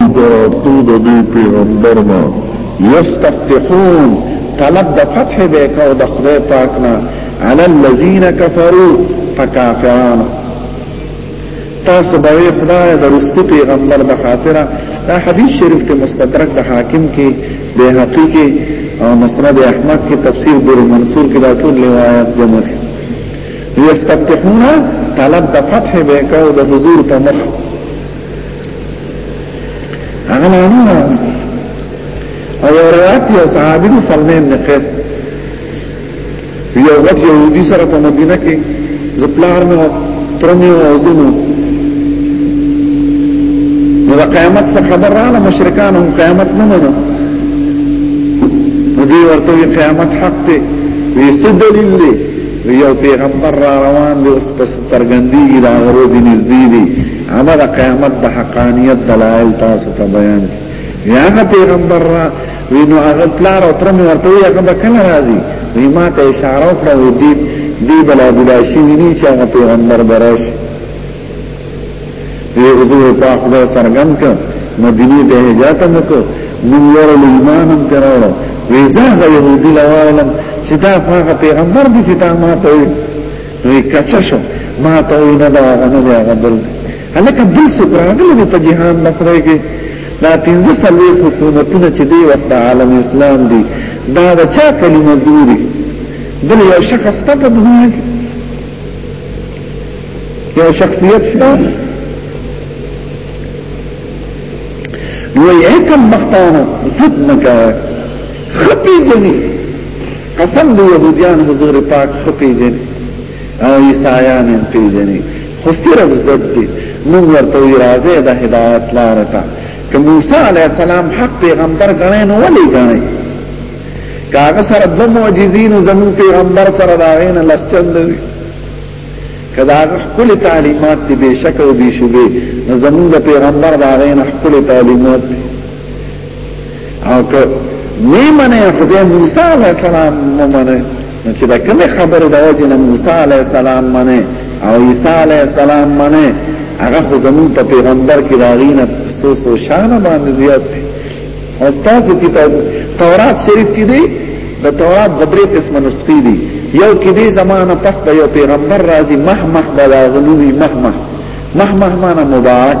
دراتو د دې پیغمبر نه یستفتحون طلب د فتح به کو د خدای پاک نه علی الذین کفروا فکافران تاسو به خدای د رسول پیغمبر د خاطره دا حدیث شریف ته مستدرک د حاکم کې د حقیقي او مسند احمد کې تفسیر در منصور کې دا ټول روایت جمع دي یستفتحون طلب د فتح به کو د حضور په مخ هغه نه او یو روایت یو صحابي دی سلمان بن قیس یو وخت یهودي سره په مدینه کې زپلار مې ترمه او زینو نو د قیامت څخه خبر رااله مشرکان هم قیامت نه منو نو دی ورته قیامت حق دی وی څه دلیل دی یو پیغمبر را روان دی اوس پس سرګندی دا ورځې نږدې دی هغه د قیامت د حقانیت دلایل تاسو ته بیان کړي یا هغه پیغمبر را وینو هغه پلار او ترمه ورته وی هغه به کله راځي وی ما ته اشاره وکړه وی دی دی بل ابلاشي ویني چې هغه پیغمبر براش وی حضور پاک به سرګن ک مدینه ته هجرت وکړو نن یو ایمان هم کراوه وی زه هغه يهودي لوالم چې دا هغه پیغمبر دي چې تا ما ته وی کچا شو ما ته وی نه دا غنه دی هغه بل هلکه بل څه راغله دی په جهان نه خدای کې دا پنځه سلوي حکومتونه چې دی وخت عالم اسلام دی دا د چا کلمه ګوري بل یو شخص ته په دنیا کې یو شخصیت شته نو یې کوم مختانه ضد نه کوي خپې جنې قسم دی یهودیان حضور پاک خپی جن او عیسایان هم پیجنی خو صرف زد دی مون ورته وی راځه د هدایت لار ته که موسی علی السلام حق پیغمبر غنی نو ولی غنی کاغه سره د معجزین زمون پیغمبر سره داغین لسچند وی کدا خپل تعلیمات دی بشک او بشوبه زمون د پیغمبر داغین خپل تعلیمات دی او که نیمنه خدای موسی علیہ السلام ممنه نو چې دا کومه خبره د وجه نه موسی علیہ السلام منه او عیسی علیہ السلام منه هغه خو زمون په پیغمبر کې راغینه سو سو شان باندې زیات دي استاد کتاب تورات شریف کې دی د تورات د درې قسم نسخې دي یو کې دې زمانہ پس به یو پیغمبر راځي مح مح بلاغنوي مح مح مح مح معنا مبارک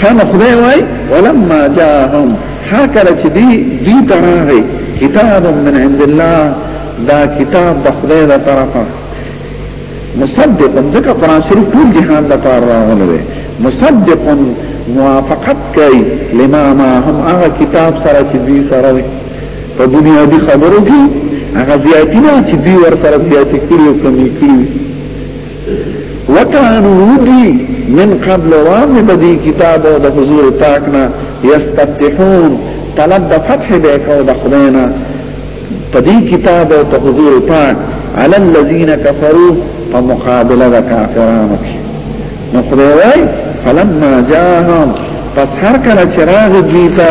خامه خدای وای ولما جاءهم حاکره چې دی دی تراغه کتاب من عند الله دا کتاب د خدای له طرفه مصدق ځکه قران شریف ټول جهان د پاره راغلی مصدق موافقت کوي لما ما هم هغه کتاب سره چې دی سره دی په دنیا دی خبرو کې هغه زیاتینه چې دی ور سره زیاتې کړی او کمی کړی وکانو ودی من قبل رام بدی کتاب او د حضور پاک نه یستفتحون طلب د فتح به کو د خدینا پدی کتاب او د حضور پاک علی الذین کفروا په مقابله د کافرانو کې نو خدای وای فلما جاءهم پس هر کله چراغ دیتا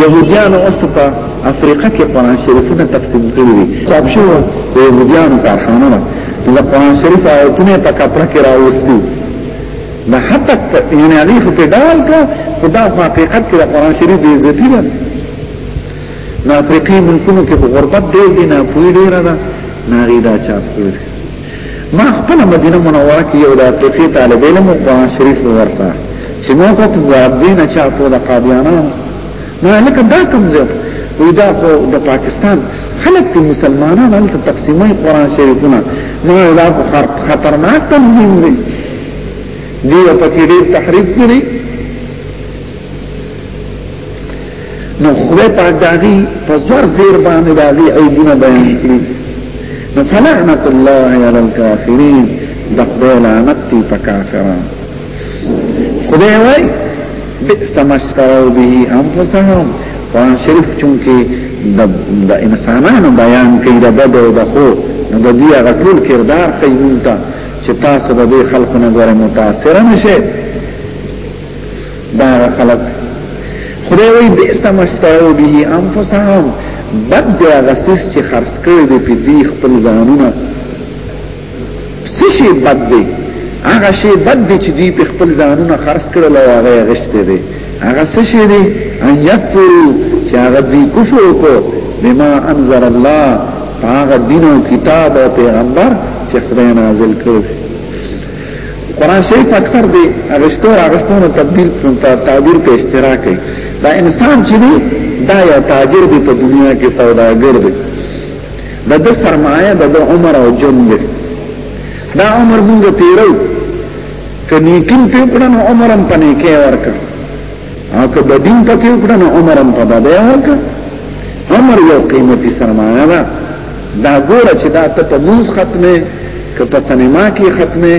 يهوديان اوسطا افریقا کې قران شریفونه تقسیم کړی دي چاپ شو د يهوديانو کارخانه ده د قران شریف آیتونه په کپره کې راوستي نه حتی یعنی علی خو په ډول کا خدا په حقیقت کې د قران شریف د عزتي ده نه افریقي ملکونو کې په غربت دی دي نه پوی ډیر ده نه غیدا چاپ کړی ما خپل مدینه منوره کې یو د افریقي طالب علم او قرآن شریف ورسره چې ما په دین چا په د قادیانو ما لکه دا کوم ځای وی دا خو د پاکستان خلک ته مسلمانان هلته تقسیمي قرآن شریفونه ما دا خو خطرناک تنظیم دی دی په کې ډېر تحریف کړی نو خدای پاک داغي فزور زیر باندې داغي عیبونه بیان کړی نو فلعنت الله علی الکافرین د خدای لعنت دی په کافرانو خدای وای بئس ما اشتروا به انفسهم قرآن شریف چونکه د انسانانو بیان کوي د بد او د خو نو د دې هغه ټول کردار کوي مونږ ته چې تاسو د دې خلکو نه غوړې متاثر نشئ دا خلق خدای وی بئس ما اشتروا به انفسهم بد دی هغه سیس چې خرڅ کړی دی په دې خپل ځانونه څه شي بد دی هغه شی بد دی چې دوی په خپل ځانونه خرڅ کړل او هغه غشته دی هغه څه شی دی ان یکفرو چې هغه دوی کفر وکړو بما انزل الله هغه دین او کتاب او پیغمبر چې خدای نازل کړی قران شریف اکثر دی اغشتو اغشتونو تبدیل تعبیر په اشتراک دی دا انسان چې دی دا یو تاجر دی په دنیا کې سوداګر دی دا د سرمایه د عمر او جون دی دا عمر موږ تیرو کني کین په کړه نو عمرم پنه کې ورکړ او که د دین پکې وکړه نو عمر هم په بده وکړه عمر یو قیمتي سرمایه ده دا ګوره چې دا ته په موز ختمه که په سینما کې ختمه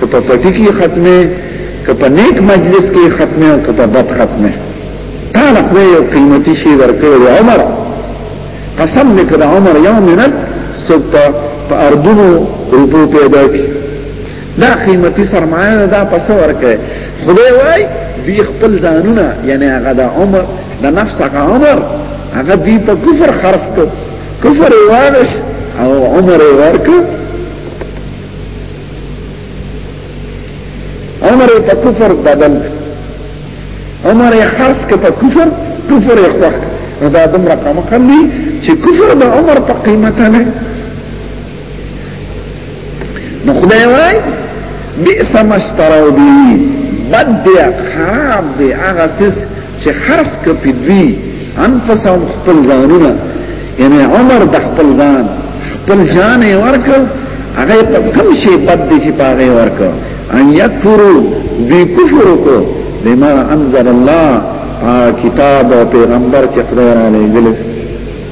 که په پټي کې ختمه که په نیک مجلس کې ختمه او که په بد ختمه تا له خو یو قیمتي شی ورکړو عمر قسم دې کړه عمر یو منت سپه په اردنو روپو پیدا کی دا قیمتي سرمایه دا پس ورکه خدای وای دی خپل ځانونه یعنی هغه د عمر د نفس هغه عمر هغه دی په کفر خرڅ کو کفر وارث او عمر ورک عمر په کفر بدل عمر خرڅ ک په کفر کفر یې خوښ دا دم رقم کړی چې کفر د عمر په قیمت نه نو خدای وای بئس مشترو بی بد دی خراب دی هغه سس چې خرص کپی دی انفسهم خپل ځانونه یعنی عمر د خپل ځان خپل جان یې ورکړ هغه په کوم شی بد دی چې پاغه ورکړ ان یکفرو دی کفر کو بما انزل الله کتاب او پیغمبر چې خدای را لېږلی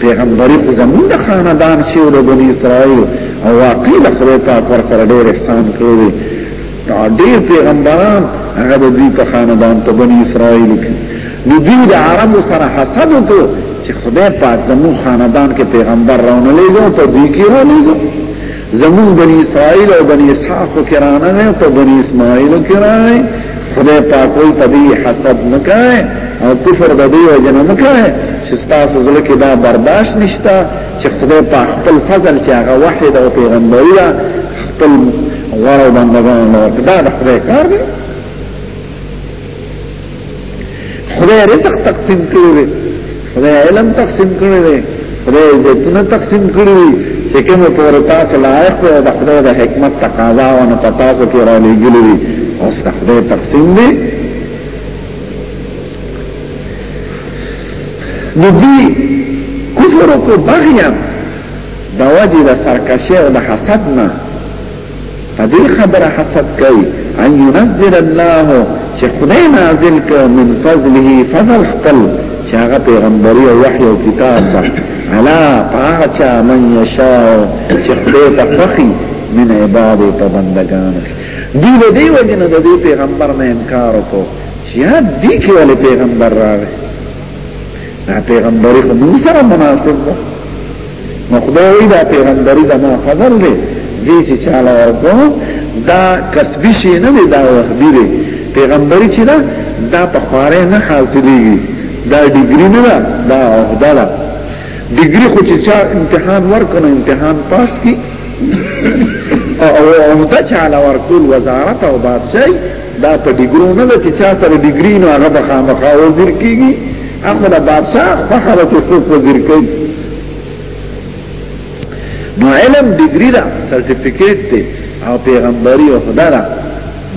پیغمبري خو زمونږ د خاندان شیو د بنی اسرائیل او واقعي د خدای پاک ور سره ډېر احسان کړی دی ډېر پیغمبران هغه د دوی په خاندان ته بنی اسرائیل کې نو دوی د عربو سره حسد وکړو چې خدای پاک زموږ خاندان کې پیغمبر راونه لېږو په دوی کې راولېږو زمون بنی اسرائیل او بنی اسحاق کرانه نه ته بنی اسماعیل کرانه خدای پاک وی په دې حسد نکای او کفر د دې وجه نه نکای چې تاسو زړه کې دا برداشت نشتا چې خدای پاک خپل فضل چې هغه واحد او پیغمبري دا خپل غواړو بندگان نو دا د خدای کار دی خدای رزق تقسیم کړی دی خدای علم تقسیم کړی دی خدای عزتونه تقسیم کړی دی چې کوم پر تاسو لایق دی د خدای د حکمت تقاضا او نه تاسو کې را لګیلی دی اوس د خدای تقسیم دی نو دی کفر کو بغیا د وجه د سرکشه او د حسد نه پدې خبره حسد کوي ان ينزل الله چې خدای نازل ک من فضله فضل خپل چې هغه پیغمبري او وحي او کتاب ده علا پاچا من يشاء چې خدای ته فخي من عباده په بندگان دی له دې وجه نه د دې پیغمبر نه انکار وکړو چې دې کې ولې پیغمبر راغی دا پیغمبري خو موږ سره مناسب ده نو خدای وی دا پیغمبري زما فضل دی زی چې چاله ورکو دا کسبی شي نه دی دا وحدی دی پیغمبري چې دا دا په خواره نه حاصلېږي دا ډیګری نه ده دا عہده ده ډیګری خو چې چا امتحان ورکنه امتحان پاس کی او عہده چاله ورکول وزارت او بادشاہي دا په ډیګرو نه چې چا سره ډیګری نو هغه به خامخا وزیر کیږي هغه د بادشاہ فخر چې څوک وزیر کوي نو علم ډیګری دا سرټیفیکیټ دی او پیغمبري او خدای دا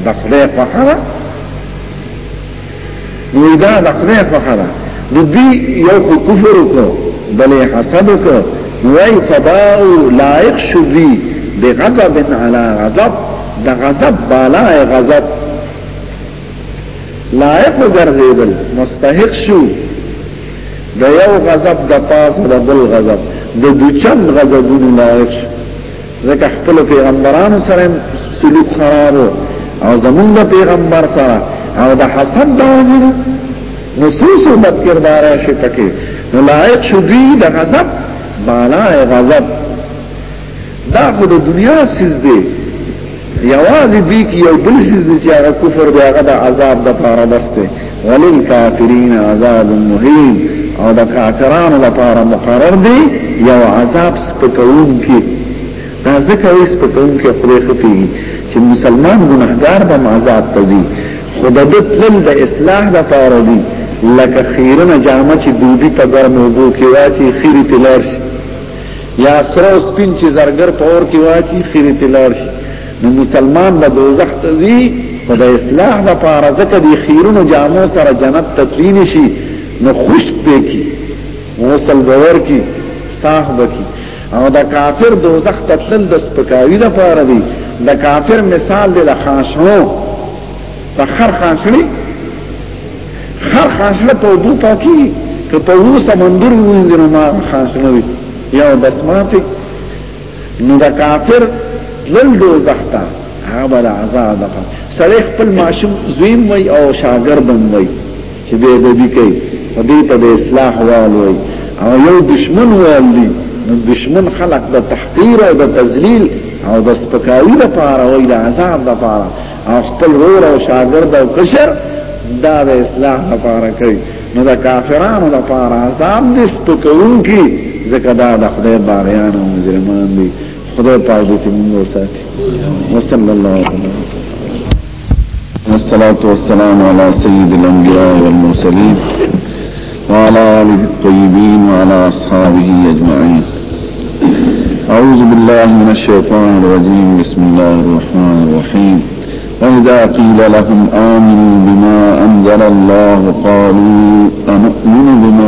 د خدای فخر نو دا د خدای خوخه ده د دې یو خو کفر وکړو بلې حسد وکړو وای فباو لایق شو دی بغضب علی غضب د غضب بالا غضب لایق ګرځیدل مستحق شو د یو غضب د پاس د بل غضب د دوچن غضبونو لایق شو ځکه خپل پیغمبرانو سره سلوک خراب او زمونږ د پیغمبر سره او د حسد د وجه نو سوسو بد کردار شي پکې نو لایق شو دوی د غضب بالا غضب دا خو د دنیا سیز دی یوازې دې کې یو بل سیز چې هغه کفر دی هغه د عذاب د پاره بسته ولل کافرین عذاب مهین او د کافرانو لپاره مقرر دی یو عذاب سپکون کې دا ځکه یې سپکون کې خدای خپي چې مسلمان ګناهګار به عذاب ته ځي خدای د تل د اصلاح لپاره دی لکه خیرنه جامه چې دوبي په ګرمو بو کې واچي خیري تلارش یا سره او سپین چې زرګر په اور کې واچي خیره تلار شي نو مسلمان به دوزخ ته ځي خو د اصلاح لپاره ځکه د خیرونو جامو سره جنت ته تللی شي نو خوش پې کی غسل باور کی صاحب کی او د کافر دوزخ ته تلل د سپکاوی لپاره دی د کافر مثال دی د خاصو په خر خاصړي هر خاصله په دوه پاکي که په وو سمندر وینځي نو ما خاصله وي یا بسماتي نو دا کافر لل دوزختا هغه د عذاب ده سړی خپل معشوم زویم وي او شاګردم وي چې به دې کوي فدې ته د اصلاح والوي او یو دشمن والي نو دشمن خلق د تحقیر او د تذلیل او د سپکاوی لپاره او د عذاب لپاره او خپل رور او شاګرد او کشر دا د اسلام لپاره کوي نو دا کافرانو لپاره عذاب دې سپکونکي ځکه دا د خدای باغیان او مجرمان دي خدای پاک دې موږ وساتي وصلی الله علیه والصلاة والسلام على سيد الأنبياء والمرسلين وعلى آله الطيبين وعلى أصحابه أجمعين أعوذ بالله من الشيطان الرجيم بسم الله الرحمن الرحيم فإذا قيل لهم آمنوا بما أنزل الله قالوا أنؤمن بما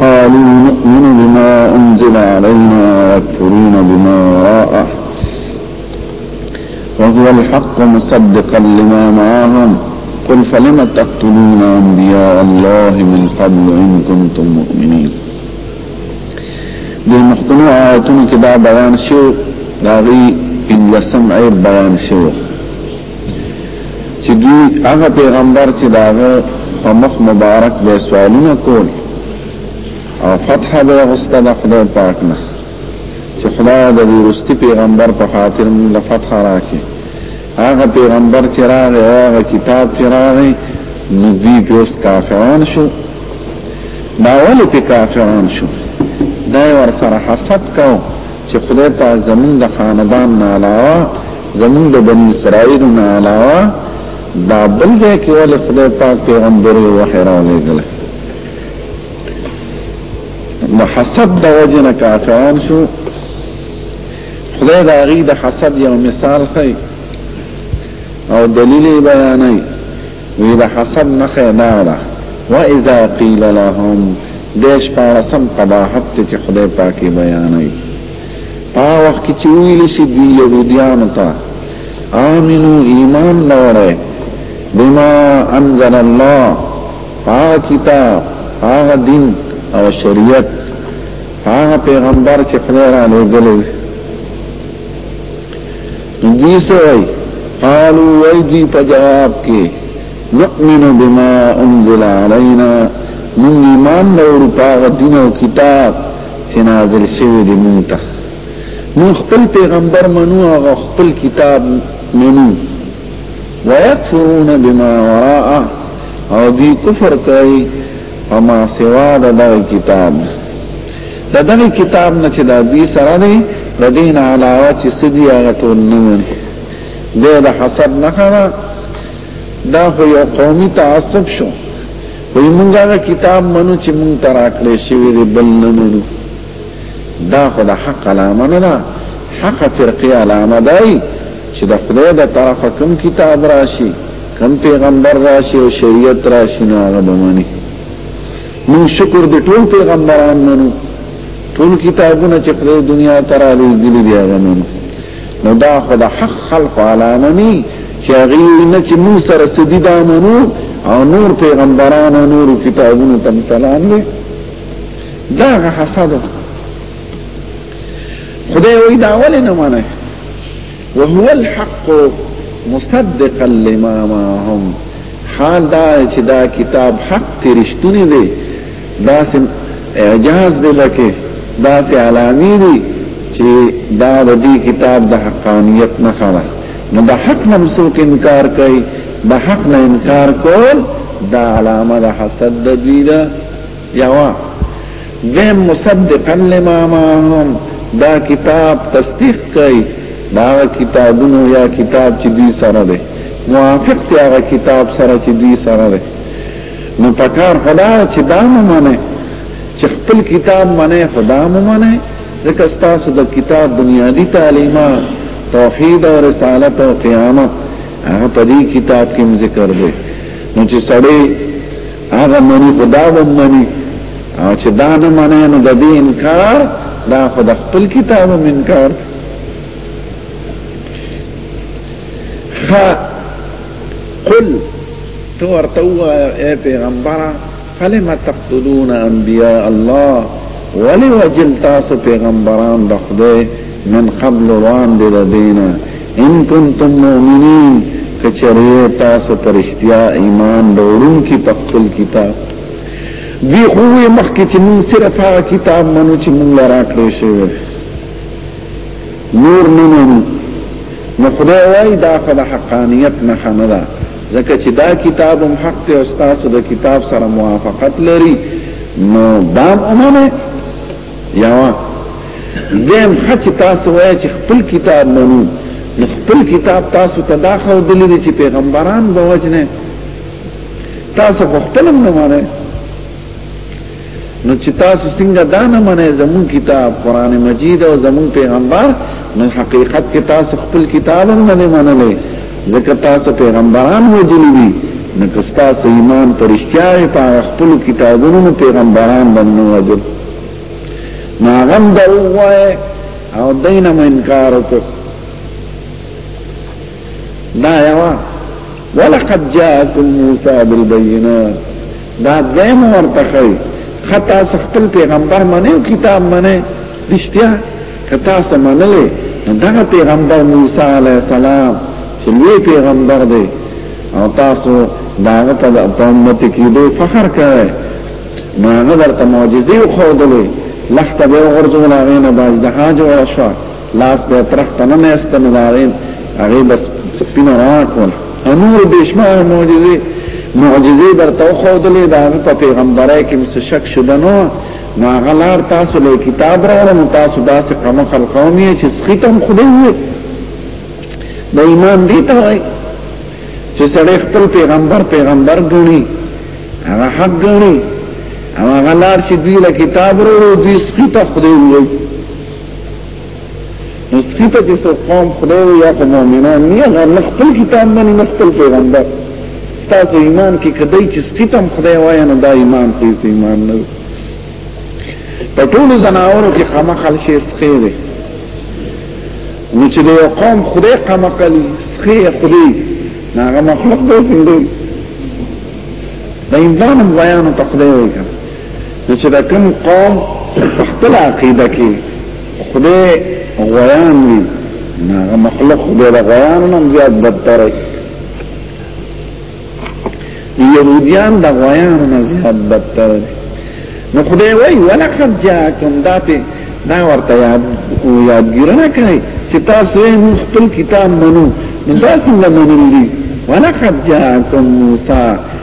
قالوا نؤمن بما أنزل علينا ويكفرون بما وراءه وهو الحق مصدقا لما معاهم قل فلم تقتلون انبياء الله من قبل ان كنتم مؤمنين دي مخکنو آیتونو کې دا بیان شو دا غي انلسم عیب بیان شو چې دوی هغه پیغمبر چې داغه په مخ مبارک به سوالونه کول او فتح به غسته د خدای پاک نه چې خدای د وروستي پیغمبر په خاطر موږ له فتح راکې هغه پیغمبر چې راغی هغه کتاب چې راغی نو دوی بیا کافران شو دا ولې په کافران شو دا ور سره حسد کو چې خدای په زمون د خاندان نه علاوه زمون د بنی اسرائیل نه علاوه دا بل ځای کې ولې خدای پاک پیغمبر وحی راولېږل نو حسد د وجه نه کافران شو خدای دا غي د حسد یو مثال خي او دلیل بیانای وی د حسد نه خیداره و اذا قیل لهم دیش پارسم قباحت ته چې خدای پاکي بیانای پا وخت کې چې ویل شي دی يهوديان ته امنو ایمان لرئ بما انزل الله هغه کتاب هغه دین او شریعت هغه پیغمبر چې خدای را لېږلی دی سوي قالوا ويدي په جواب کې نؤمن بما انزل علينا من ایمان نور پاغ دین او کتاب چې نازل شوی دی مونږ ته نو خپل پیغمبر منو او خپل کتاب منو ويكفرون بما وراءه او دی کفر کوي اما سوا د دغه کتاب د دغه کتاب نه چې د دې سره دی د دین علاوه چې سدي هغه ټول نه مني دا د حسد نه خبره دا خو یو قومي تعصب شو وي مونږه کتاب منو چې مونږ تراکلې شوی دی بل نه منو دا خو د حق علامه نه ده حق فرقه علامه دی چې د خدای د طرفه کوم کتاب راشي کوم پیغمبر راشي او شریعت راشي نو هغه به مانی نو شکر د ټول پیغمبران منو ټول کتابونه چې په دنیا ته راغلي دي هغه منو نو دا خو د حق خلق علامه نه چې هغه نه چې موږ سره سدي دا منو او نور پیغمبران او نور کتابونه تم چلان دي دا هغه حسد خدای وی دا ولې نه مانه وهو الحق مصدقا لما معهم حال دا چې دا کتاب حق تی رښتونی دی دا سم اعجاز دی لکه دا سه علامی دی چې دا د دې کتاب د حقانیت نه خره نو د حق نه مسوک انکار کوي د حق نه انکار کول دا علامه د حسد دی ده یوا دیم مصدقا لما معهم دا کتاب تصدیق کوي دا کتابونو یا کتاب چې دوی سره دی موافق دی هغه کتاب سره چې دوی سره دی نو پکار خدا چې دا ممنه چې خپل کتاب منه خدا ممنه ځکه تاسو د کتاب بنیادی تعلیمات توحید او رسالت او قیامت هغه په دې کتاب کې ذکر دی نو چې سړی هغه منی خدا و منی او چې دا نه منی نو د دې انکار دا خود خپل کتاب هم انکار خا قل تو ورتوا اے پیغمبر فلم تقتلون انبیاء الله ولی وجل تاسو پیغمبران د خدای من قبل وان دې دینه ان کنتم مؤمنین کچریه تاسو پرشتیا ایمان ډورون کی په خپل کتاب دی خوې مخکې چې مون صرف هغه کتاب منو چې مون لرا کړی شوی نور نه منو نو خدای وای دا خو د حقانیت نه خنه ده ځکه چې دا کتاب هم حق ته او تاسو د کتاب سره موافقت لري نو دا امانه یوا دیم حتی تاسو وای چې خپل کتاب منو نو خپل کتاب تاسو ته دا خو دلی دي چې پیغمبران به وجنه تاسو په خپل نه مانه نو چې تاسو څنګه دا نه مانه زمون کتاب قران مجید او زمون پیغمبر نو حقیقت کې تاسو خپل کتاب هم نه منلې ځکه تاسو پیغمبران وجلی دي نو که تاسو ایمان پرشتیا یې په خپل کتابونو پیغمبران باندې وجل نو هغه د وای او دینه انکار وکړ دا یو ولقد جاءكم موسى بالبينات دا دیم ورتخی خطا سختل پیغمبر منه او کتاب منه رشتیا کتا سمنلې دغه پیغمبر موسی علی السلام چې لوی پیغمبر دی او تاسو داغه ته په امت کې دوی فخر کوي ما نظر ته معجزې خو دلې لخت به ورځو لاغینه باج د حاج ورشوه لاس به ترخت نه مېسته نو داغین هغه بس سپین راکول انور بشمار معجزه معجزه در تو خودلې دا په پیغمبرای کې مس شک شوه نو نو غلار تاسو له کتاب راوړم تاسو داسې قوم خلقومي چې سختم خدای وي د ایمان دی ته وای چې سړی خپل پیغمبر پیغمبر ګڼي هغه حق ګڼي هغه لار چې دوی له کتاب وروړي دوی سخته خدای وي نسخی ته چې څوک قوم خدای وي یا په مؤمنان نه هغه نه خپل کتاب باندې نه خپل پیغمبر تاسو ایمان کې کدی چې ستم خدای وای نه دا ایمان دې ایمان نه په ټول زناورو کې قامه خل شي سخی دی نو چې یو قوم خدای قامه کلی سخی خدای نه هغه مخلوق دې څنګه دا ایمان بیان ته خدای وایي نو چې دا کوم قوم په خپل عقیده کې خدای غویان وي نه مخلوق خدای د غویان هم زیات بدتر دي يهوديان د غویان نه زیات بدتر دي نو خدای وایي ولقد جاءكم داته دا ورته یاد یادګیرنه کوي چې تاسو یې خپل کتاب منو نو دا څنګه منلي ولقد جاءكم موسی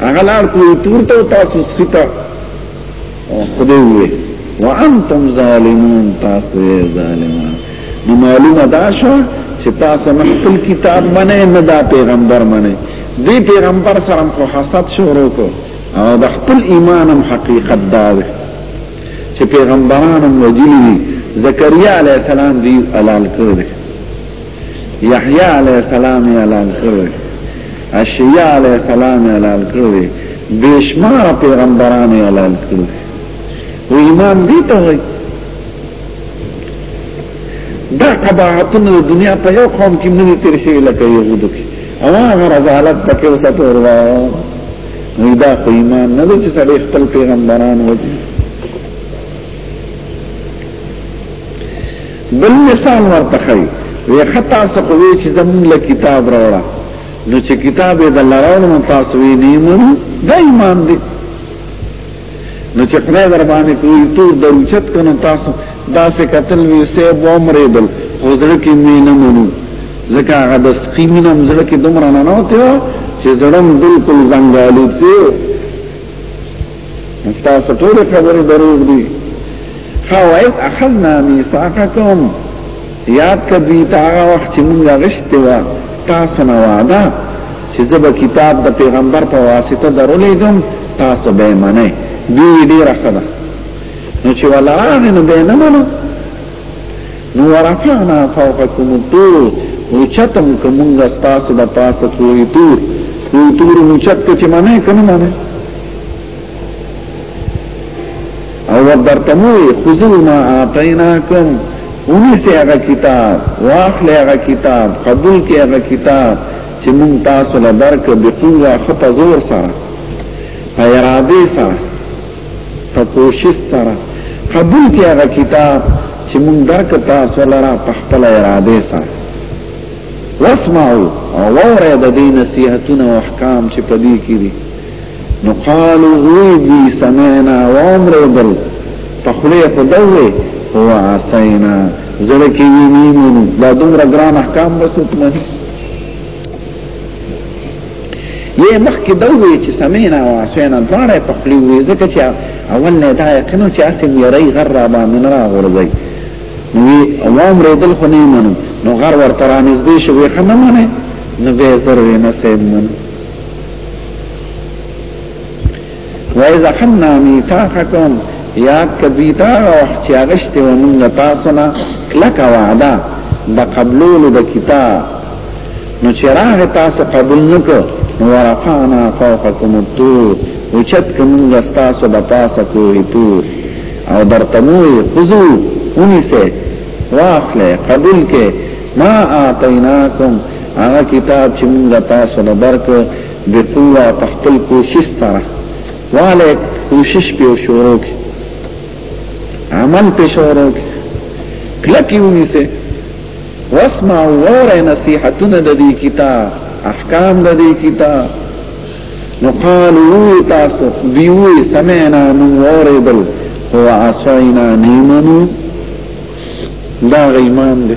هغه لار کوی تور ته تاسو سخته خدای وي وانتم ظالمون تاسو ظالمان نو معلومه دا شو چې تاسو نه خپل کتاب منئ نه دا پیغمبر منئ دی پیغمبر سره خو حسد شروع کو او د خپل ایمانم حقیقت دا ده چې پیغمبرانم وجلی زکریا علی السلام دی علال کړ یحیی علیہ السلام یې اعلان کړی اشیاء علیہ السلام یې اعلان کړی بشمار پیغمبران یې اعلان کړی و ایمان دی ته وایي دا قباحتونه د دنیا په یو قوم کې نه تیر شي لکه یهودو کې او هغه رضالت پکې وسته وروا نو دا خو ایمان نه دی چې سړی خپل پیغمبران وځي بل مثال ورته خی وی خطا سقوی چې زمون له کتاب راوړه نو چې کتاب یې د لراول نو تاسو یې نه منو د ایمان دی نو چې خدای در باندې کوی تو د اوچت کنو تاسو دا سه قتل وی سه عمر دل خوزړ کې مې نه منو ځکه هغه د سقیمینه مزړه کې دومره نه نوته چې زړم بالکل زنګالو څه تاسو ټول خبرې دروغ دي فوائد اخذنا میثاقکم یاد کدی تا هغه وخت چې موږ غشته و تاسو نه وعده چې زب کتاب د پیغمبر په واسطه درولېګم تاسو به منئ دی ډیر خدا نو چې ولا نه به نه منئ نو ورفعنا فوقكم الطور وچتم کومنګ تاسو د پاسه توري تور یو تور وچت چې معنی کنه معنی او درتمو خذوا ما اعطيناكم اونی سے هغه کتاب واخل هغه کتاب قبول کې هغه کتاب چې مون تاسو له درک بقوه خطزور سره اراده سره په کوشش سره قبول کړئ هغه کتاب چې مونږ درک تاسو لرا په خپل اراده سره واسمعوا او وره د دې نصيحتونه او احکام چې په دې کې دي نو قالوا وی دي سمعنا وامر بل تخلي خدوي هو عصينا زړه کې ویني نو دا دومره ګران احکام وسوت نه یې مخکې دا وی چې سمینا او اسینا دواړه په خپل وی ځکه چې اول نه دا یقینو چې اسیم یې ری غر را باندې نه راغورځي نو عوام ریدل خو نه منو نو غر ورته را نږدې شو یې خنه منه نو به زر وینه سیم منو وای ځخنا میتاقکم یاد کدی دا وخت چې اغشته و موږ تاسو نه کلک وعده د قبولولو د کتاب نو چې راغ تاسو قبول نکړو نو ورفعنا فوقکم الطور او چت کوم تاسو د پاسه کوی طور او درتموی خذو اونی سے واخله قبول کې ما آتیناکم هغه کتاب چې موږ تاسو نه درکړ بقوه په خپل کوشش سره والے کوشش په شروع کې عمل په شروع کې کلکی ونیسه واسمع وره نصيحتنا د دې کتاب احکام د دې کتاب نو قالو تاسو دیو سمعنا من وردل هو عصینا نیمنو دا غیمان دی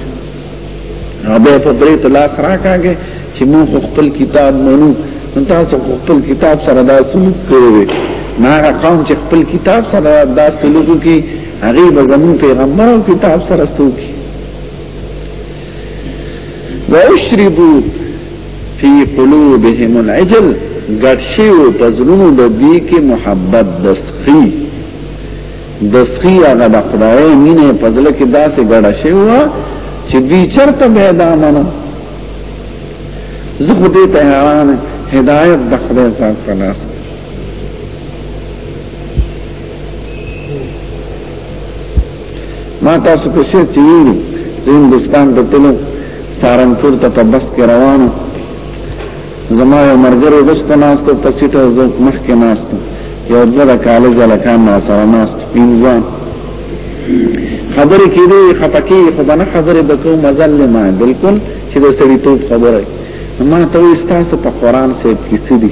به په درې تلاس راکاږي چې موږ خپل کتاب منو نو تاسو خپل کتاب سره دا سلوک کړی نه هغه قوم چې خپل کتاب سره دا سلوک کوي هغه به زمون پیغمبر او کتاب سره سلوک کوي واشربوا في قلوبهم العجل ګډ شیو پزړونو د دې کې محبت د سخی د سخی هغه د خدای مینه په ځل کې داسې ګډه شوی و چې دوی چرته به دا منو زه خو دې ته حیران هدایت د خدای پاک په لاس ما تاسو په شې چې زه هندستان ته تلم سارنپور ته په بس کې روانم زما یو مرګره دسته ناست په سیټه ز مخ کې ناست یو د کالج لکان ما سره ناست پینځه خبرې کېدې خپکی خو بنه خبرې بکو مزل ما بالکل چې د سړی توپ خبره ما ته وې ستاسو په قران سه کیسې دي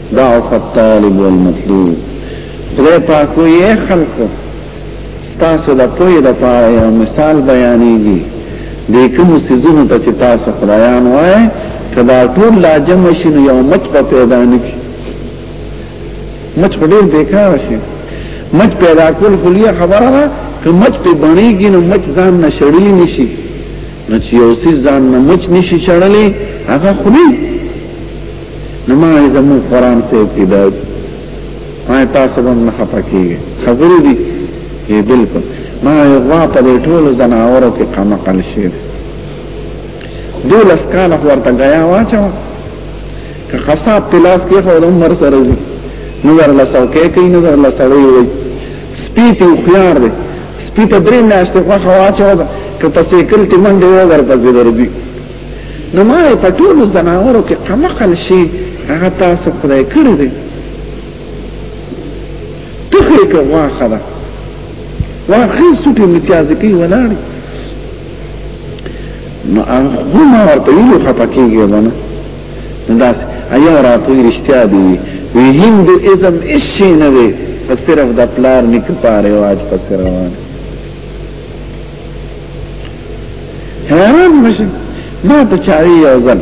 ضعف الطالب والمطلوب خدای پاک وی خلقو تاسو د پوی د پاره یو مثال بیانېږي د کوم سيزونو ته چې تاسو خدایان وای کدا ټول لا جمع شین یو مچ په پیدا نکی مچ په ډیر بیکار شي مچ پیدا کول خلیه خبره ده که مچ په بڼېږي نو مچ ځان نه شړی نشي نو چې یو سیز ځان نه مچ نشي شړلې هغه خلی نو ما زمو قران سه کې دا ما تاسو باندې خپه کیږي خبرې دي یې بالکل ما یو غوا په دې ټولو زناورو کې قمه قل شي دو لس کال ورته غیا واچو که خصاب پلاس کې خو د عمر سره دي نو ورله څوکې کوي نو ورله سړی وي سپی ته خيار دي سپی ته درې میاشتې خو واچو که په سیکل کې منډه ور پځې ورځي نو ما په ټولو زناورو کې قمقل شي هغه تاسو خدای کړی دی تخې کې واخه ده واخې سټي امتیازي کوي ولاړي نو هغه ما ورته ویلو خپکیږي باندې انداز ایا راتوی رښتیا دی وی هند ازم اشی نه وی صرف د پلار نک پاره واج پس روان حیران مشم ما ته چاوی یو ځل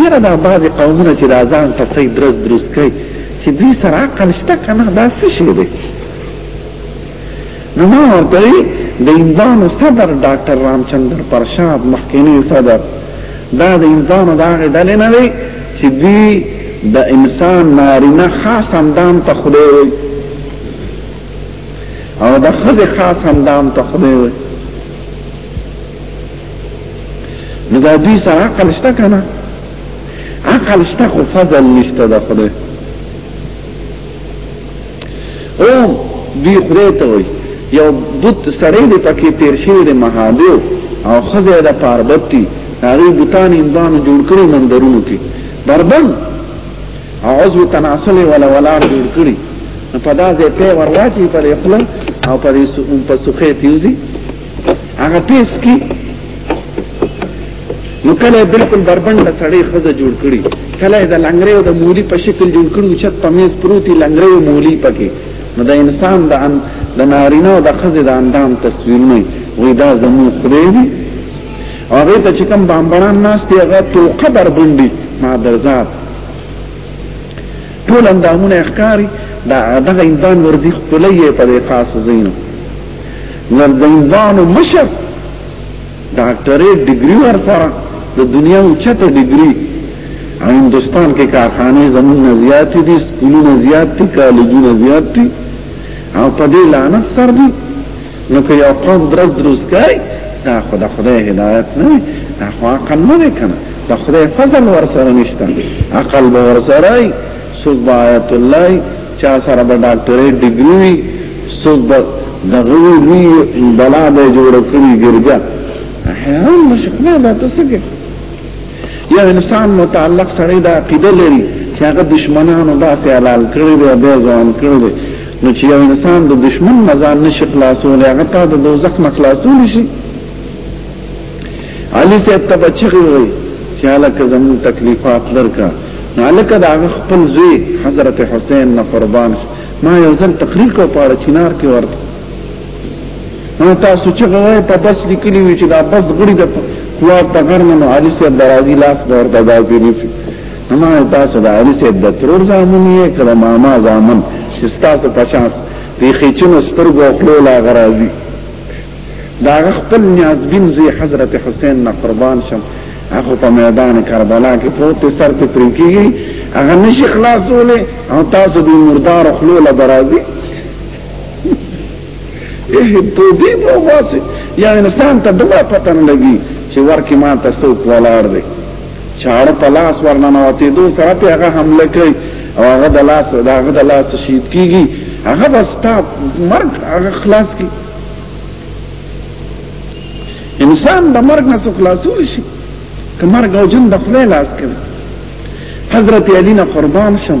یره دا بعضې قومونه چې دا ځان ته صحیح درست درست کوي چې دوی سره عقل شته که نه دا څه شی دی نو ما ورته وی د هندانو صدر ډاکټر رامچندر پرشاد مخکینی صدر دا د هندانو د هغې ډلې نه دی چې دوی د انسان نارینه خاص اندام ته خدای وایي او د خزه خاص همدام ته خدای وي نو دا دوی سره عقل شته کنه عقل شته خو فضل نشته د خدای او دوی خدای ته وي یو بت سړی دی پکې تیر شوی دی مهادیو او خزه د پاربتی هغه بوتان اندان جوړ کړی مندرونو کې بربند عضو تناسل ولا ولا جوړ کړی نو په دا ځای په ورواچی په خپل او په په سوخه تیوزی هغه پیس کی نو کله بالکل بربند سړی خزه جوړ کړی کله د لنګریو د مولی په شکل جوړ کړو چې په میز پروتي لنګریو مولی پکې نو د انسان د ان د نارینه او د خزه د اندام تصویرونه وې دا زمو خدای دی هغه ته چې کوم بامبران ناس دی هغه توقه بربندي ما درځه ټول اندامونه اخکاری دا دغه اندام ورزی خپلې په دې خاص زینو نو د اندام مشر ډاکټرې ډیګري ور سره د دنیا اوچته ډیګري هندستان کې کارخانه زمون زیات دي سکولونه زیات دي کالجونه زیات دي او په دې لعنت سر دي نو که یو قوم درز درز کوي دا خو د خدای هدایت نه دی دا خو عقل نه دی کنه د خدای فضل ورسره نشته عقل به ورسره وي څوک به آیت الله وي چا سره به ډاکټرۍ ډګري وي څوک به دغه لوی بلا به جوړه کړي ګرځا حیران مشکله ده تاسو کې یو انسان متعلق سره دا عقیده لري چې هغه دشمنانو داسې حلال کړی دی به ځان کړی دی نو چې یو انسان د دشمن مزان نشي خلاصول هغه ته د دوزخ نه خلاصول شي علي صاحب ته بچی وي چې الک زمون تکلیفات لرکا نو الک دا خپل زوی حضرت حسین نه قربان ما یو ځل تقریر کو پاړه چینار کې ورته نو تاسو چې غواړئ په بس لیکلی وي چې دا بس غړي د قوار ته غرنه نو علي صاحب درازي لاس به ورته دازې نیسي اما تاسو د علي صاحب د ترور زامن یې کړه ماما زامن چې تاسو په شانس دی خېچنو سترګو خپل لا غرازي دا خپل نیازبین زی حضرت حسین نه قربان شم هغه په میدان کربلا کې پروت سر ته پرکیږي هغه نشي خلاصولې او تاسو د مردار خلول برازي اه تو دې په واسه یا انسان ته دغه پتن لګي چې ورکه ما ته څوک ولاړ دی چاړه په لاس ورننه وته دو سره په هغه حمله کوي او هغه د لاس د هغه د لاس شهید کیږي هغه بس تا مرګ هغه خلاص کی انسان د مرګ نه خلاصول شي که مرګ او جن د خپل لاس کې حضرت علی نه قربان شم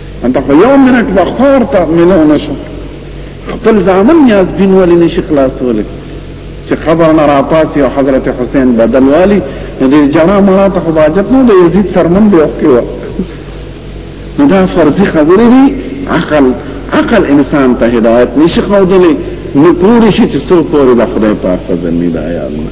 انت خو یو منټ وقار ته ملو نشو خپل ځامن نیاز دین ولې نشي خلاصول چې خبر نه راپاسي او حضرت حسین بدل والی نو دې جنا مړه ته خو باجت نو د یزید سرمن به وکړو نو دا فرضي خبرې دي عقل عقل انسان ته هدایت نشي خودلې نو پوری شي چې څو پوری د خدای په فضل دی یا الله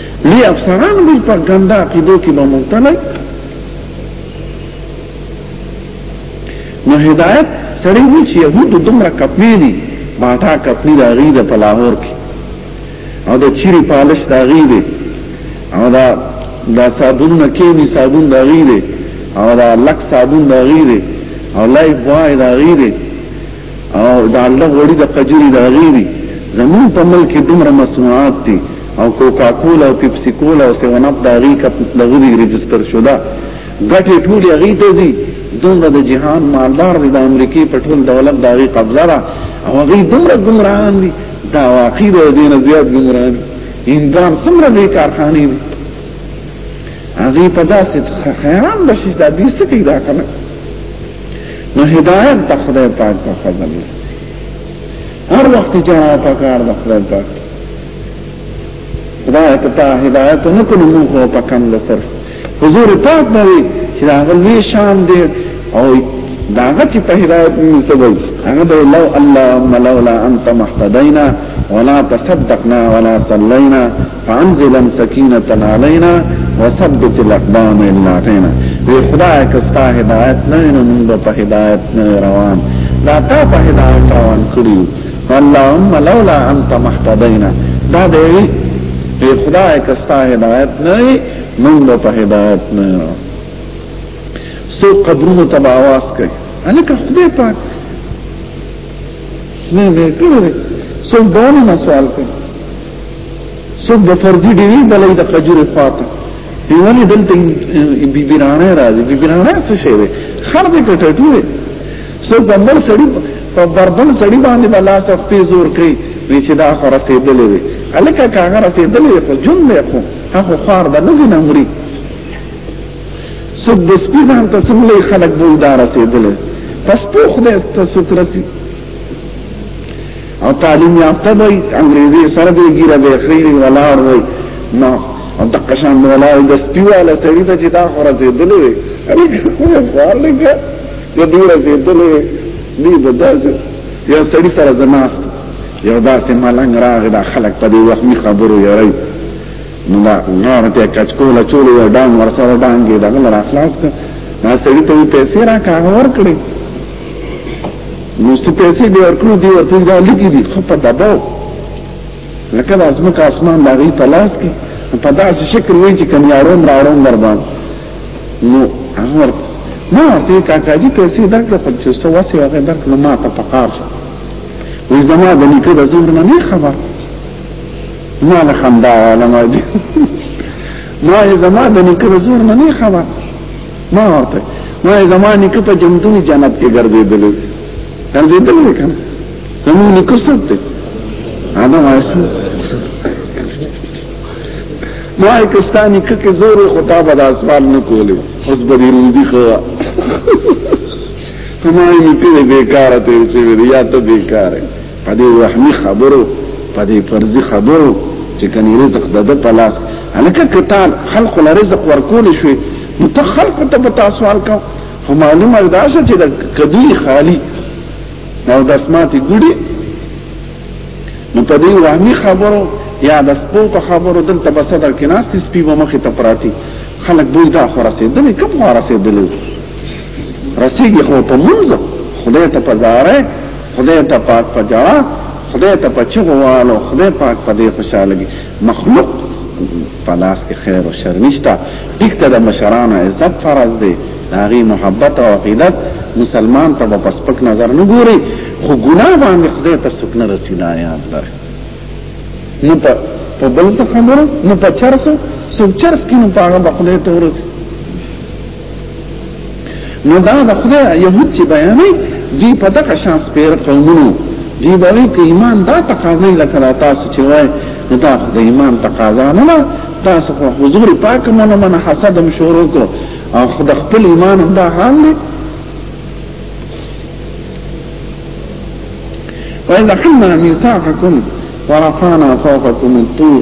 لی افسران به په ګنده عقیدو کې به مبتلا نو هدایت سړی وی چې يهود دومره کپنی دي باټا کپنی دا غي د پلاهور کې او د چيري پالش دا غي دي او دا دا صابون مکیمی صابون دا غي دي او دا لک صابون دا غي دي او لای بوای دا غي دي او دا الله غوړي د قجوري د غیری زمون په ملک دومره مصنوعات دي او کوکا کولا او پیپسی کولا او سیون اپ دا غی کپ لغوی رجستر شوه ګټه ټول غی ته دي دومره د جهان مالدار دي د امریکای په ټول دولت دا غی قبضه را او غی دومره ګمراهان دي دا واقعي د دین زیات ګمراهان هندان څومره به کارخانه دي هغه په داسې خیران بشي دا دې څه کوي دا کنه نو هدایت د خدای پاک په فضل دی هر وخت جواب پکار د خدای پاک خدای ته تا هدایت نه کړو موږ په کم لسر حضور پاک باندې چې دا غوي شان دی او داغه چې په هدایت موږ سبب هغه دی لو الله ملولا انت محتدینا ولا تصدقنا ولا صلينا فانزلا سکینه علینا وثبت الاقدام الا تینا وی خدای کستا هدایت نه نو موږ په هدایت نه روان دا تا په هدایت روان کړیو اللهم لولا انت محتدینا دا دی وی خدای کستا هدایت نه موږ په هدایت نه سو قبرونو تبا آواز کوي الکه خدای پاک نه نه کړی سو دونه سوال کوي څوک د فرضي ډیوی بلې د قجور فاطه دیوانی دلته بیبیرانه راځي بیبیرانه څه شي وي خر دې کټټو دي سو بمبل سړی په بربل سړی باندې بلا صف په زور کوي وی چې دا خو رسیدلې وي الکه کاغه رسیدلې خو جون نه خو هغه خار د نګي نمرې سو د سپي ځان ته سملې خلک بول دا رسیدلې پس پوخ دې ته سوک رسیدلې او تعلیم یافته وي انګریزي سره دی ګیره به خیر ولاړ وي نو او د قشان ولاړ د سپیواله سړی ته چې دا خورا دې دلې اړي خور لګا د ډیره دې دلې دې د داسې یا سړی سره زناس یو داسې ملنګ راغی دا خلک په دې وخت می خبرو یری نو دا غار ته کچکول چول یو ډان ورسره ډانګي دا غل را خلاص کړ دا سړی ته پیسې را کاغور کړی نو څه پیسې به ورکړو دی ورته دا لګي دي خو په دباو لکه د ازمکه اسمان لاغي په لاس کې په داسې شکل وایي چې کوم یاروم راړوم دربان نو هغه ورته ما ورته کاکا دي پیسې درکړه خو چې څه وسه هغه درکړه ما ته پکار شو وې زما د نیکه د زور نه خبر ما له خندا ولا ما دي ما زما د نیکه د زور نه خبر ما ورته ما زمانه کې په جمدونی جنت کې ګرځېدل ګرځېدل وکړه زموږ نیکو سب ته انا وایسو ما کستانی ککه زور خطاب د اسوال نه کولې اوس به دې روزي خو همای می په بیکاره ته چې وی یا ته بیکاره په دې وهمي خبرو په دې فرضي خبرو چې کني رزق د د پلاس هلکه کتاب خلق له رزق ورکول شوی نو ته خلق ته په تاسو ورکاو خو معلومه ده چې د کدی خالی او د اسماتي ګډي نو په دې وهمي خبرو یا د سپو په خبرو دلته په صدر کې ناست سپي به مخې ته پراتی خلک دوی دا خو رسېدلې کوم خو رسېدلې رسیږي خو په منځ خدای ته پزاره خدای ته پاک پجړه خدای ته پچغوالو خدای پاک په دې خوشاله دي مخلوق پلاس کې خیر او شر نشته ټیک ته د مشرانو عزت فرض دی هغه محبت او عقیدت مسلمان ته په پسپک نظر نه ګوري خو ګناه باندې خدای ته سکنه رسیدا یاد لري نو په په بل څه خبره نو په چرسو سو چرس کې نو پاغه بخله ته ورسي نو دا د خدای يهود چې بیانې دی په دغه شان سپیر قومونو دی وایي چې ایمان دا تقاضا لکه تاسو چې وایي دا د ایمان تقاضا نه ده تاسو په حضور پاک مونږ من حسد هم شروع کو او خود خپل ایمان هم دا حال دی وإذا حمنا ميثاقكم ورفعنا فوقكم الطور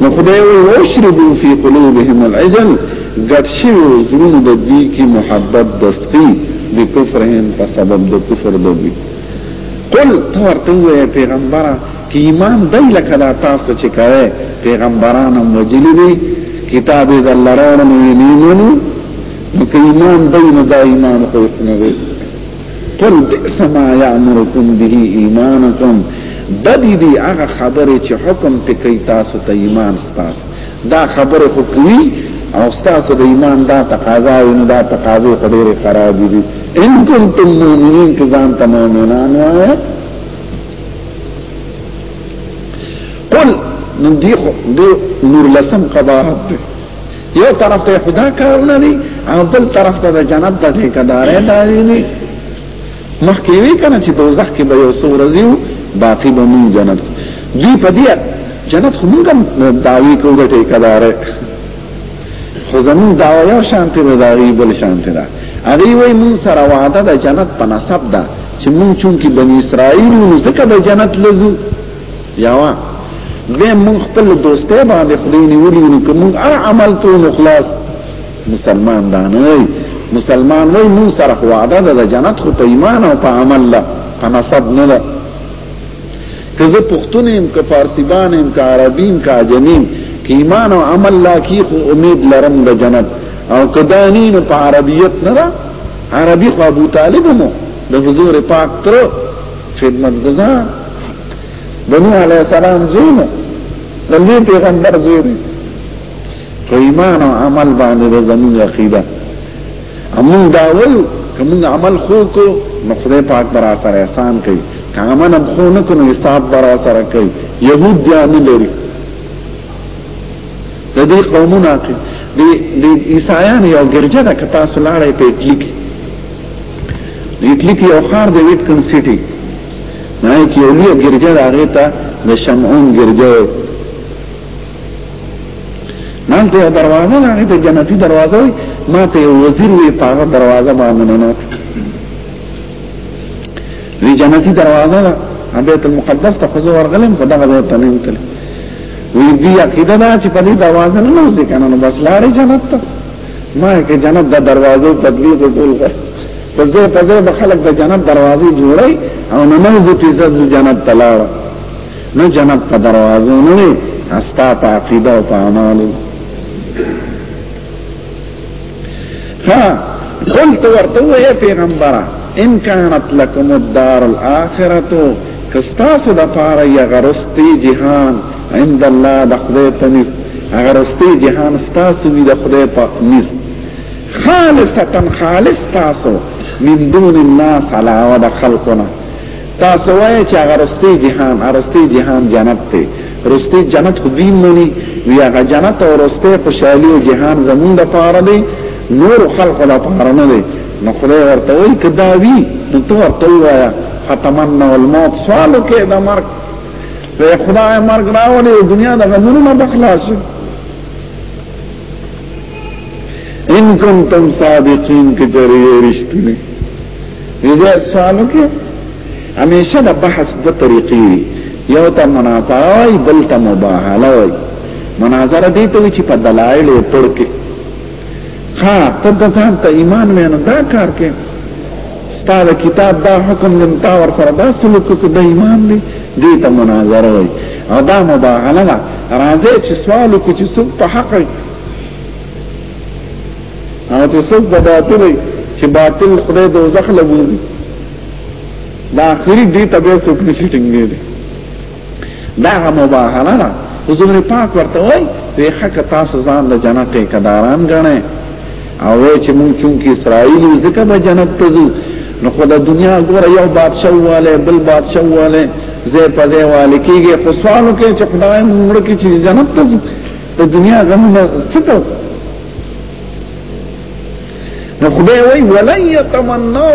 نو خدای وی وشربو فی قلوبهم العجل ګټ شوی زړونو د دوی کې محبت دستی بکفرهم په سبب د کفر د دوی قل تو ورته وی پیغمبره که ایمان دی لکه دا تاسو چې کوي پیغمبران هم وجلی دي کتاب یې د الله راوړنو یې نیمنو نو که ایمان دی نو دا ایمان خو اسمه دی قل بئس ما يعمركم به ايمانكم بدی دی هغه خبره چې حکم ته کوي تاسو ته ایمان تاسو دا خبره خو کوي او تاسو د ایمان دا تقاضا او نه دا تقاضا خو ډېر خراب دي ان کنتم مؤمنین که ځان ته مؤمنان وایي قل نو دی خو دی نور لسم قباحت دی یو طرف ته خدا کارونه دي او بل طرف ته د جنت د ټیکدارې داري دي مخکې وی کنه چې دوزخ کې به یو سور زیو باقی به مون جنت دی په دې جنت خو موږ داوی کوو د ټیکدارې خو زمون دا یو شانتی نه داري بل شانتی ده هغه وی مون سره وعده د جنت په نسب ده چې مون چون کې بنی اسرائیل نو ځکه د جنت لزو یاوا دوی مونږ خپل دوستې باندې خدای نیولې نو کوم هر عمل ته مخلص مسلمان دا نه وي مسلمان وای مون سره وعده ده جنت خو په ایمان او په عمل لا په نسب نه ده که زه پښتون يم که فارسيبان يم که عربي يم که عجمي يم که ایمان او عمل لا کی خو امید لرم د جنت او کدانی نو په عربیت نه عربي خو ابو طالب مو د حضور پاک تر خدمتګزار د نوح علی السلام زینو د لوی پیغمبر زینو په ایمان او عمل باندې د زمون عقیده امون دا وایو کوم عمل خو کو نو خدای پاک بر اثر احسان کوي کامن هم خو نه کوي حساب بر اثر کوي يهود دی نه لري د دې قومونو کې د عیسایانو یو ګرځه د کتاب سلاړې په اټلیک اټلی کې یو خار د ویټکن سیټي نه کې یو لوی ګرځا راغی ته د شمعون ګرځا نن ته دروازه نه ته جنتی دروازه وي ما ته وزیر وي په دروازه باندې نه نوت وی جنتی دروازه ده بیت المقدس ته خو ورغلم په دغه ځای ته نه وتل وی دی عقیده دا چې په دې دروازه نه نوځي کنه نو بس لارې جنت ته ما کې جنت د دروازو تطبیق ټول کړ په ځای په ځای به خلک د جنت دروازې جوړي او نماز په عزت جنت تلاړ نو جنت ته دروازه نه وي استا په عقیده او په اعمال ها قلت ورته اے پیغمبر ان كانت لكم الدار الاخره کستاسو د پاره یا غرستی جهان عند الله د خدای په نس هغه رستي جهان ستاسو وي د خدای په نس خالصتا خالص تاسو من دون الناس علا و د خلقنا تاسو وای چې هغه رستي جهان ارستي جهان جنت ته رستي جنت خو دین مونی وی هغه جنت او رستي خوشحالي او جهان زمون د پاره دی نور خلق لا پاره نه دی نو خدای ورته وای کدا وی نو تو ورته وایا فتمنوا الموت سوالو کې د مرګ ته خدای مرګ راولې دنیا د غمونو نه بخلاص ان کنتم صادقین کجری رشتونه اذا سوالو کې همیشه د بحث د طریقې یو ته مناظره وي بل ته مباهله وي مناظره دي ته چې په دلایل پړ کې ها ته د ځان ته ایمان مې نه دا کار کې ستاره کتاب دا حکم دې تا ور سره دا سلوک کې د ایمان دی دې ته مناظره وي او دا مباغله ده راځي چې سوال کو چې څوک په حق وي او چې څوک د باطل وي چې باطل خدای دوزخ لګوي دا اخري دې ته به څوک نشي ټینګېږي دا هغه مباهله ده حضور پاک ورته وای وی حق تاسو ځان د جنت کداران غنئ او وی چې مونږ چونکی اسرائیل زکه به جنت ته ځو نو خو د دنیا ګوره یو بادشاہ واله بل بادشاہ واله زه په دې واله کېږي خو سوالو کې چې خدای مونږ کې چې جنت ته ځو د دنیا غم نه څه نو خدای وای ولن یتمنو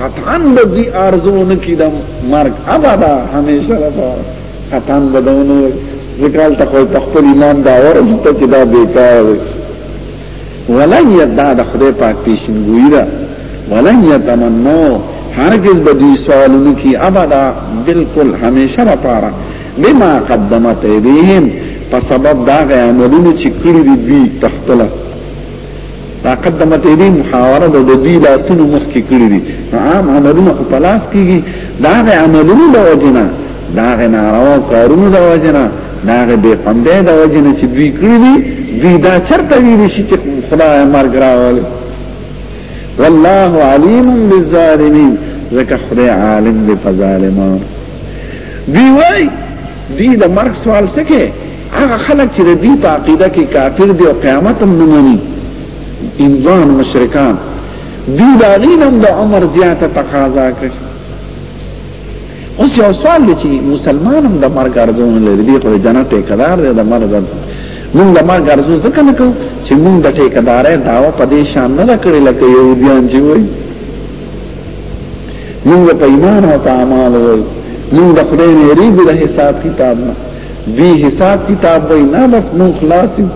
قطعا به دی ارزو نکی د مرګ ابدا همیشه لپاره قطعا به دونه ذکر ته خو په خپل ایمان دا ورسته چې دا بیکار دی ولن یدا د خدای پاک پیشنګوی دا ولن یتمنو هرگز به دی سوال نکی ابدا بالکل همیشه لپاره بما قدمت ایدیهم په سبب دا غي عملونه چې کړی دي دوی تختله دا قدمت ایدیهم محاوره د دوی لاسونو مخ کې کړی دي عام عملونه خو پلاس کیږي دا غي عملونه د وجنه دا غي ناروا کارونه د وجنه دا غي به فندې د وجنه چې دوی کړی دي دوی دا چرته ویل شي چې خدای مرګ راول والله علیم بالظالمین ځکه خدای عالم دی په ظالمانو دی وای دی د مرګ سوال سکه هغه خلک چې د دې په عقیده کې کافر دي او قیامت هم نه مني انسان مشرکان دی دا غینم د عمر زیاته تقاضا کوي اوس یو سوال دی چې مسلمان هم د مرګ ارزو نه لري دی خو د جنت ټیکدار دی د مرګ مونږ د مرګ ارزو ځکه نه کوو چې مونږ د ټیکدارې داوا په دې شان نه کړې لکه یهودیان چې وایي موږ په ایمان او په اعمال وایو موږ د خدای نه یریږو د حساب کتاب نه دوی حساب کتاب وایي نه بس موږ خلاص یو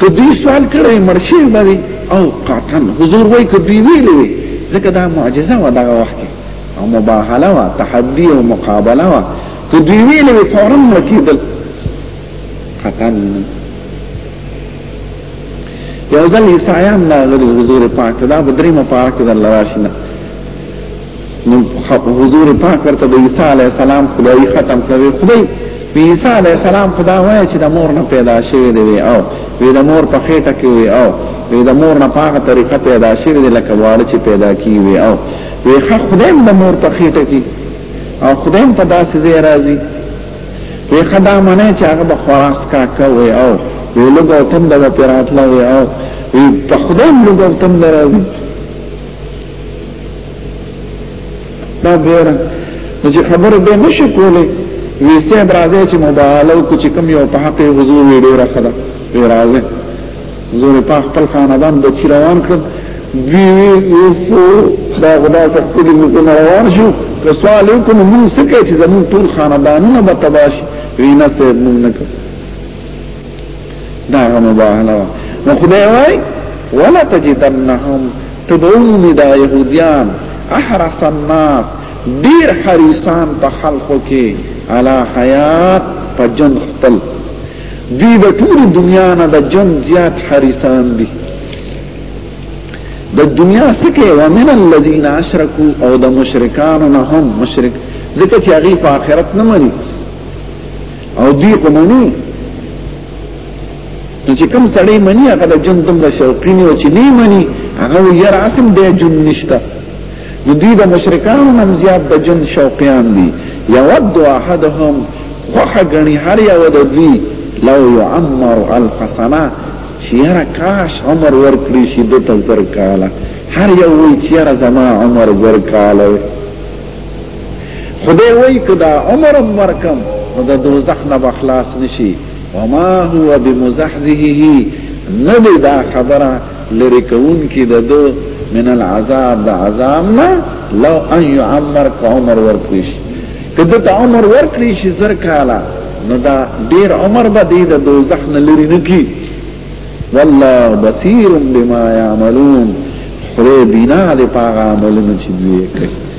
که دوی سوال کړی مرشي باندې او قاتن حضور وایي که دوی ویلې ځکه دا معجزه و دغه وخت او مباهله و تحدي او مقابله و که دوی ویلې فورا مړ کېدل خطا نه یو ځل عیسایان نه غلي حضور پاک ته دا بدري مپار کې الله راشي نه نو حضور پاک ورته د عیسی علی السلام خدای ختم کړی خدای په عیسی علی السلام خدا وایي چې د مور نه پیدا شوی دی او وی د مور په خېټه کې وی او وی د مور نه پاغه طریقه پیدا شوی دی لکه واړه چې پیدا کی وی او وی خدای د مور په خېټه کې او خدای په داسې ځای راځي وی خدا منه چې هغه به خراس کا کوي او وی لګو تم د پیرات لا وی او وی په خدای لګو تم درازي دا ډیر نو چې خبره به نشي کولای وی سه درازي چې مبالغه کو چې کم یو په حق حضور وی ډیره خدا وی راځي زور په خپل خاندان د چی روان کړ دوی وی یو څو دا غدا څخه کلی موږ روان شو که سوال وکړو نو موږ څه کوي چې زموږ ټول خاندانونه به تباش وینا سه موږ نه کوو دا هغه مباهله وا نو خدای وای ولا تجدنهم تدعون دا يهوديان احرس الناس دیر حریصان په خلقو کې علا حیات په جن خپل دوی به ټول دنیا نه د جن زیات حریسان دي د دنیا سکه و من الذين اشركوا او د مشرکان نه هم مشرک ځکه چې هغه په آخرت نه مري او دوی په منی نو چې کوم سړی منی هغه د جن دومره شوقین او چې نه منی هغه یې راسم د جن نشته نو دوی د مشرکانو هم زیات د جن شوقیان دي یود احدهم خوخه غني هر یو د دوی لو يعمر الف سنه چیرې کاش عمر ورکړي شي د تزر کاله هر یو وی چیرې زما عمر زر کاله خدای وی کدا عمر مرکم نو د دوزخ نه بخلاص نشي وما هو بمزحزحه نه دا خبره لری کون کی د دو من العذاب د عذاب نه لو ان يعمر کا عمر ورکړي شي کله ته عمر ورکړي شي زر کاله نو دا ډیر عمر به دی د دوزخ نه لري نه کی والله بصير بما يعملون خدای بنا د پاغه عملونه چې دوی کوي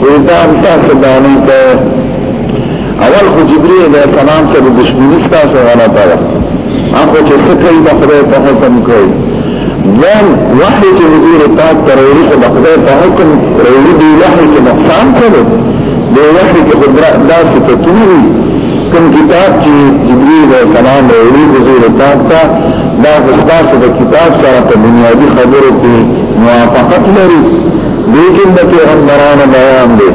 ویدان تاسو دانی ته اول خو جبرئیل علیہ السلام سره دشمنی تاسو غلطه ده هغه چې څه کوي د خدای په حکم کوي ځان وحی چې حضور پاک ته راوړي خو د خدای په حکم راوړي دی وحی کې نقصان کړو دی وحی کې قدرت داسې ته تنوي کوم کتاب چې جبرئیل علیہ السلام راوړي حضور پاک ته دا خاصه د کتاب سره په بنیادی خبرو کې موافقت لري لیکن د پیغمبرانو بیان دی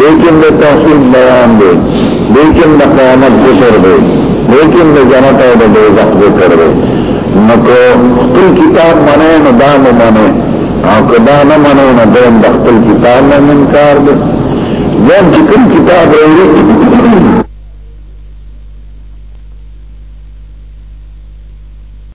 لیکن د توحید بیان دی لیکن د قیامت ذکر دی لیکن د جنت او د دوزخ ذکر دی نو کو خپل کتاب منه نو دا نه منه او که دا نه منه نو دیم د خپل کتاب نه انکار دی یم چې کوم کتاب راوړي